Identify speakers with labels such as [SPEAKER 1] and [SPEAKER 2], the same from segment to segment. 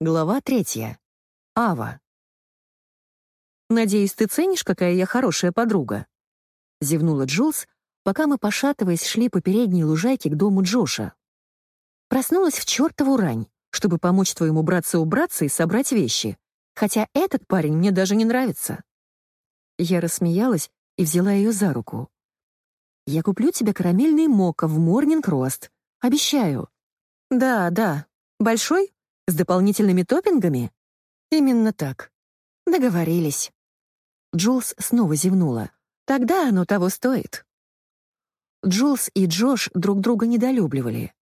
[SPEAKER 1] Глава третья. Ава. «Надеюсь, ты ценишь, какая я хорошая подруга?» — зевнула Джулс, пока мы, пошатываясь, шли по передней лужайке к дому Джоша. Проснулась в чертову рань, чтобы помочь твоему братцу убраться и собрать вещи, хотя этот парень мне даже не нравится. Я рассмеялась и взяла ее за руку. «Я куплю тебе карамельный мока в Морнинг Рост. Обещаю». «Да, да. Большой?» С дополнительными топпингами? Именно так. Договорились. Джулс снова зевнула. Тогда оно того стоит. Джулс и Джош друг друга недолюбливали.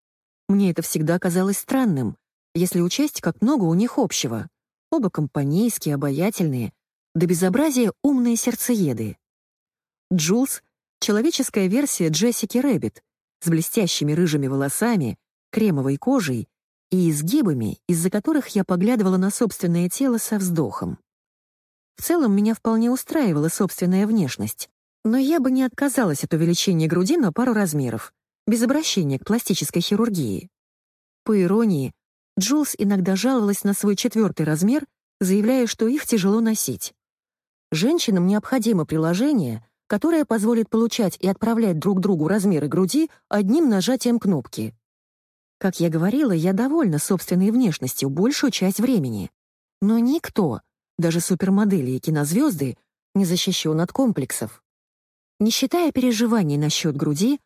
[SPEAKER 1] Мне это всегда казалось странным, если учесть, как много у них общего. Оба компанейские, обаятельные, до безобразия умные сердцееды. Джулс — человеческая версия Джессики Рэббит с блестящими рыжими волосами, кремовой кожей и изгибами, из-за которых я поглядывала на собственное тело со вздохом. В целом, меня вполне устраивала собственная внешность, но я бы не отказалась от увеличения груди на пару размеров, без обращения к пластической хирургии. По иронии, Джулс иногда жаловалась на свой четвертый размер, заявляя, что их тяжело носить. Женщинам необходимо приложение, которое позволит получать и отправлять друг другу размеры груди одним нажатием кнопки. Как я говорила, я довольна собственной внешностью большую часть времени. Но никто, даже супермодели и кинозвезды, не защищен от комплексов. Не считая переживаний насчет груди,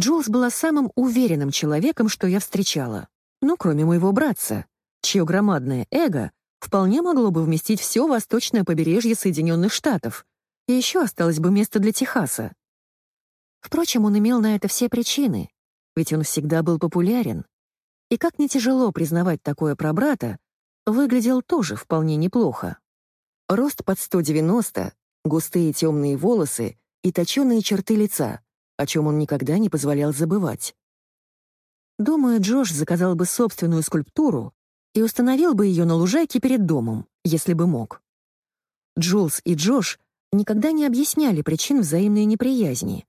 [SPEAKER 1] Джулс была самым уверенным человеком, что я встречала. Ну, кроме моего братца, чье громадное эго вполне могло бы вместить все восточное побережье Соединенных Штатов, и еще осталось бы место для Техаса. Впрочем, он имел на это все причины, ведь он всегда был популярен. И как не тяжело признавать такое про брата, выглядел тоже вполне неплохо. Рост под 190, густые темные волосы и точеные черты лица, о чем он никогда не позволял забывать. Думаю, Джош заказал бы собственную скульптуру и установил бы ее на лужайке перед домом, если бы мог. Джулс и Джош никогда не объясняли причин взаимной неприязни,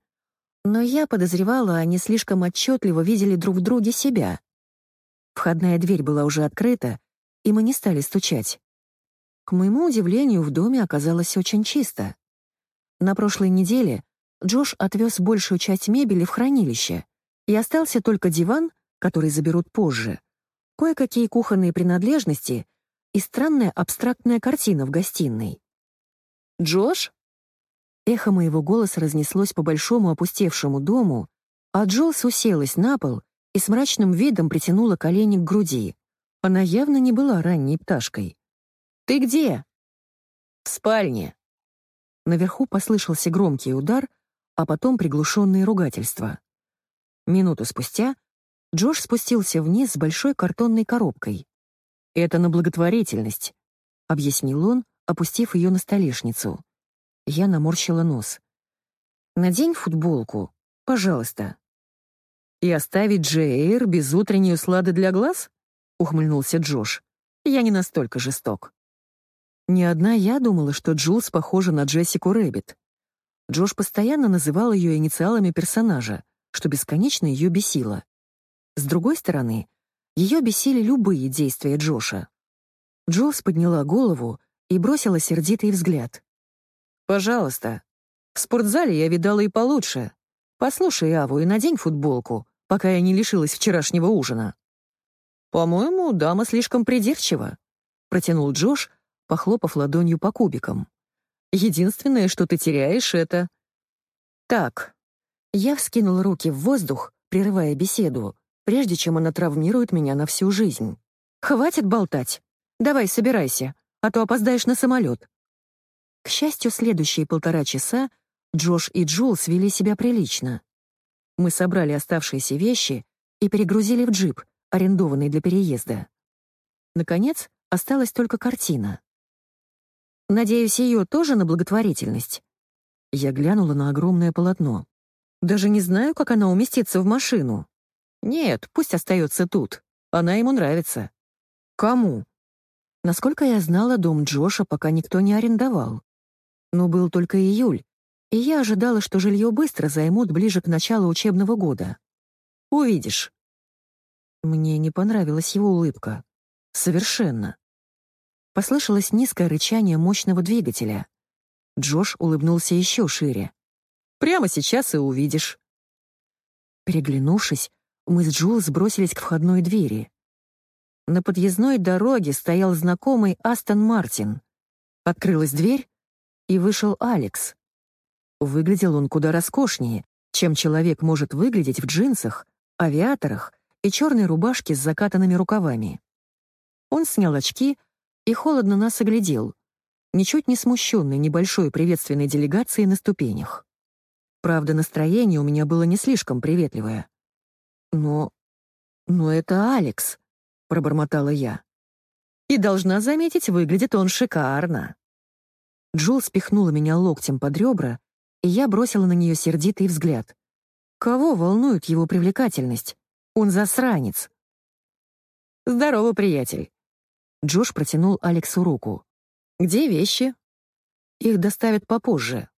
[SPEAKER 1] но я подозревала, они слишком отчетливо видели друг в друге себя, Входная дверь была уже открыта, и мы не стали стучать. К моему удивлению, в доме оказалось очень чисто. На прошлой неделе Джош отвез большую часть мебели в хранилище, и остался только диван, который заберут позже, кое-какие кухонные принадлежности и странная абстрактная картина в гостиной. «Джош?» Эхо моего голоса разнеслось по большому опустевшему дому, а Джолс уселась на пол и с мрачным видом притянула колени к груди. Она явно не была ранней пташкой. «Ты где?» «В спальне». Наверху послышался громкий удар, а потом приглушенные ругательства. Минуту спустя Джош спустился вниз с большой картонной коробкой. «Это на благотворительность», — объяснил он, опустив ее на столешницу. Я наморщила нос. «Надень футболку, пожалуйста». «И оставить Джейр без утренней услады для глаз?» — ухмыльнулся Джош. «Я не настолько жесток». Не одна я думала, что Джулс похожа на Джессику Рэббит. Джош постоянно называл ее инициалами персонажа, что бесконечно ее бесило. С другой стороны, ее бесили любые действия Джоша. Джулс подняла голову и бросила сердитый взгляд. «Пожалуйста. В спортзале я видала и получше. Послушай Аву и надень футболку, пока я не лишилась вчерашнего ужина». «По-моему, дама слишком придирчива», — протянул Джош, похлопав ладонью по кубикам. «Единственное, что ты теряешь, это...» «Так». Я вскинул руки в воздух, прерывая беседу, прежде чем она травмирует меня на всю жизнь. «Хватит болтать. Давай, собирайся, а то опоздаешь на самолет». К счастью, следующие полтора часа Джош и Джул свели себя прилично. Мы собрали оставшиеся вещи и перегрузили в джип, арендованный для переезда. Наконец, осталась только картина. Надеюсь, ее тоже на благотворительность. Я глянула на огромное полотно. Даже не знаю, как она уместится в машину. Нет, пусть остается тут. Она ему нравится. Кому? Насколько я знала, дом Джоша пока никто не арендовал. Но был только июль, и я ожидала, что жилье быстро займут ближе к началу учебного года. Увидишь. Мне не понравилась его улыбка. Совершенно. Послышалось низкое рычание мощного двигателя. Джош улыбнулся еще шире. «Прямо сейчас и увидишь». Переглянувшись, мы с Джул сбросились к входной двери. На подъездной дороге стоял знакомый Астон Мартин. Открылась дверь, и вышел Алекс. Выглядел он куда роскошнее, чем человек может выглядеть в джинсах, авиаторах и черной рубашке с закатанными рукавами. Он снял очки и холодно нас оглядел, ничуть не смущенный небольшой приветственной делегацией на ступенях. Правда, настроение у меня было не слишком приветливое. «Но... но это Алекс», — пробормотала я. «И должна заметить, выглядит он шикарно». Джул спихнула меня локтем под ребра, и я бросила на нее сердитый взгляд. Кого волнует его привлекательность? Он засранец. «Здорово, приятель». Джош протянул Алексу руку. «Где вещи?» «Их доставят попозже».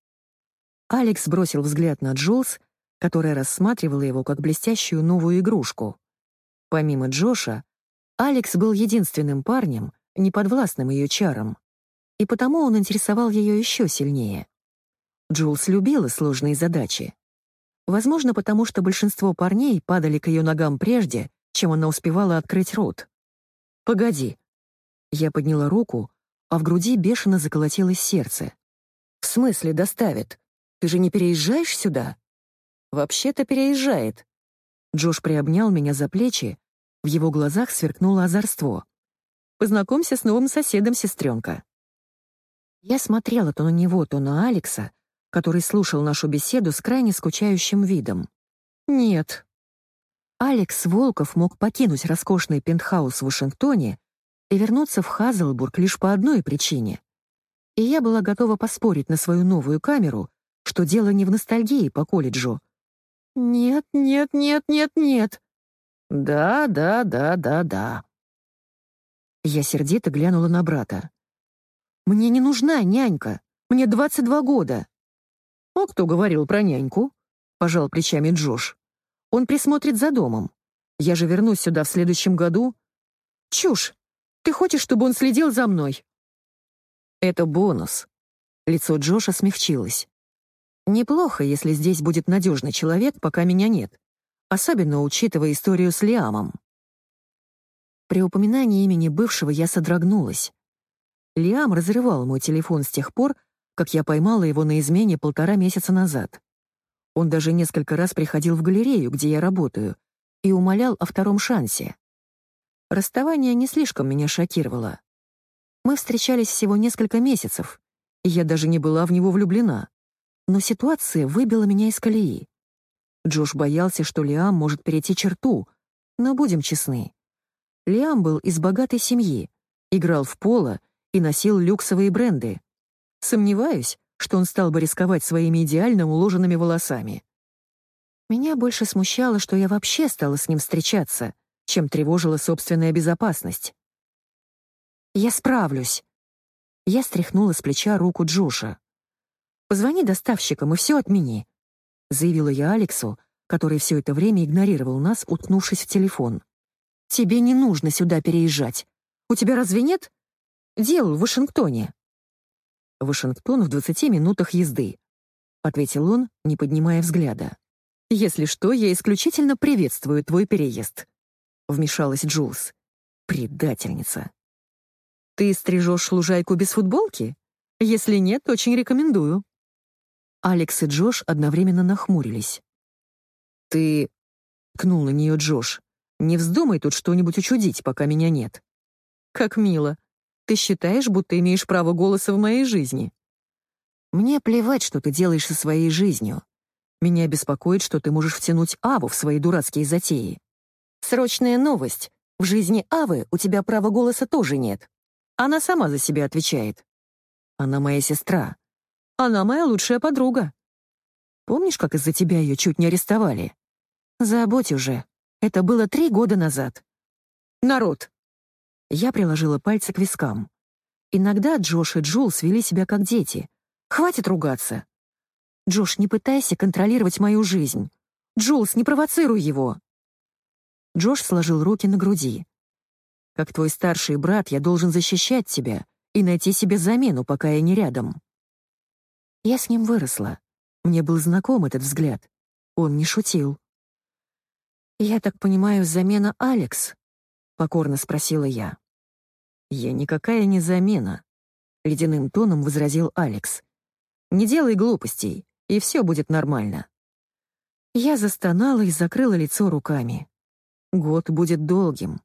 [SPEAKER 1] Алекс бросил взгляд на Джулс, которая рассматривала его как блестящую новую игрушку. Помимо Джоша, Алекс был единственным парнем, неподвластным ее чарам и потому он интересовал ее еще сильнее. Джулс любила сложные задачи. Возможно, потому что большинство парней падали к ее ногам прежде, чем она успевала открыть рот. «Погоди». Я подняла руку, а в груди бешено заколотилось сердце. «В смысле доставит? Ты же не переезжаешь сюда?» «Вообще-то переезжает». Джош приобнял меня за плечи, в его глазах сверкнуло озорство. «Познакомься с новым соседом, сестренка». Я смотрела то на него, то на Алекса, который слушал нашу беседу с крайне скучающим видом. Нет. Алекс Волков мог покинуть роскошный пентхаус в Вашингтоне и вернуться в Хазлбург лишь по одной причине. И я была готова поспорить на свою новую камеру, что дело не в ностальгии по колледжу. «Нет, нет, нет, нет, нет». «Да, да, да, да, да». Я сердито глянула на брата. «Мне не нужна нянька. Мне 22 года». «А кто говорил про няньку?» — пожал плечами Джош. «Он присмотрит за домом. Я же вернусь сюда в следующем году». «Чушь! Ты хочешь, чтобы он следил за мной?» «Это бонус». Лицо Джоша смягчилось. «Неплохо, если здесь будет надежный человек, пока меня нет. Особенно учитывая историю с Лиамом». При упоминании имени бывшего я содрогнулась. Лиам разрывал мой телефон с тех пор, как я поймала его на измене полтора месяца назад. Он даже несколько раз приходил в галерею, где я работаю, и умолял о втором шансе. Расставание не слишком меня шокировало. Мы встречались всего несколько месяцев, и я даже не была в него влюблена. Но ситуация выбила меня из колеи. Джош боялся, что Лиам может перейти черту, но будем честны. Лиам был из богатой семьи, играл в поло и носил люксовые бренды. Сомневаюсь, что он стал бы рисковать своими идеально уложенными волосами. Меня больше смущало, что я вообще стала с ним встречаться, чем тревожила собственная безопасность. «Я справлюсь». Я стряхнула с плеча руку Джоша. «Позвони доставщикам и все отмени», — заявила я Алексу, который все это время игнорировал нас, уткнувшись в телефон. «Тебе не нужно сюда переезжать. У тебя разве нет Дел в Вашингтоне». «Вашингтон в 20 минутах езды», — ответил он, не поднимая взгляда. «Если что, я исключительно приветствую твой переезд», — вмешалась Джулс. «Предательница». «Ты стрижешь лужайку без футболки? Если нет, очень рекомендую». Алекс и Джош одновременно нахмурились. «Ты...» — кнул на нее Джош. «Не вздумай тут что-нибудь учудить, пока меня нет». «Как мило», ты считаешь, будто имеешь право голоса в моей жизни? Мне плевать, что ты делаешь со своей жизнью. Меня беспокоит, что ты можешь втянуть Аву в свои дурацкие затеи. Срочная новость. В жизни Авы у тебя права голоса тоже нет. Она сама за себя отвечает. Она моя сестра. Она моя лучшая подруга. Помнишь, как из-за тебя ее чуть не арестовали? Забудь уже. Это было три года назад. Народ, я приложила пальцы к вискам. Иногда Джош и Джул свели себя как дети. Хватит ругаться. Джош, не пытайся контролировать мою жизнь. Джулс, не провоцируй его. Джош сложил руки на груди. Как твой старший брат, я должен защищать тебя и найти себе замену, пока я не рядом. Я с ним выросла. Мне был знаком этот взгляд. Он не шутил. «Я так понимаю, замена Алекс?» — покорно спросила я. «Я никакая не замена», — ледяным тоном возразил Алекс. «Не делай глупостей, и все будет нормально». Я застонала и закрыла лицо руками. Год будет долгим.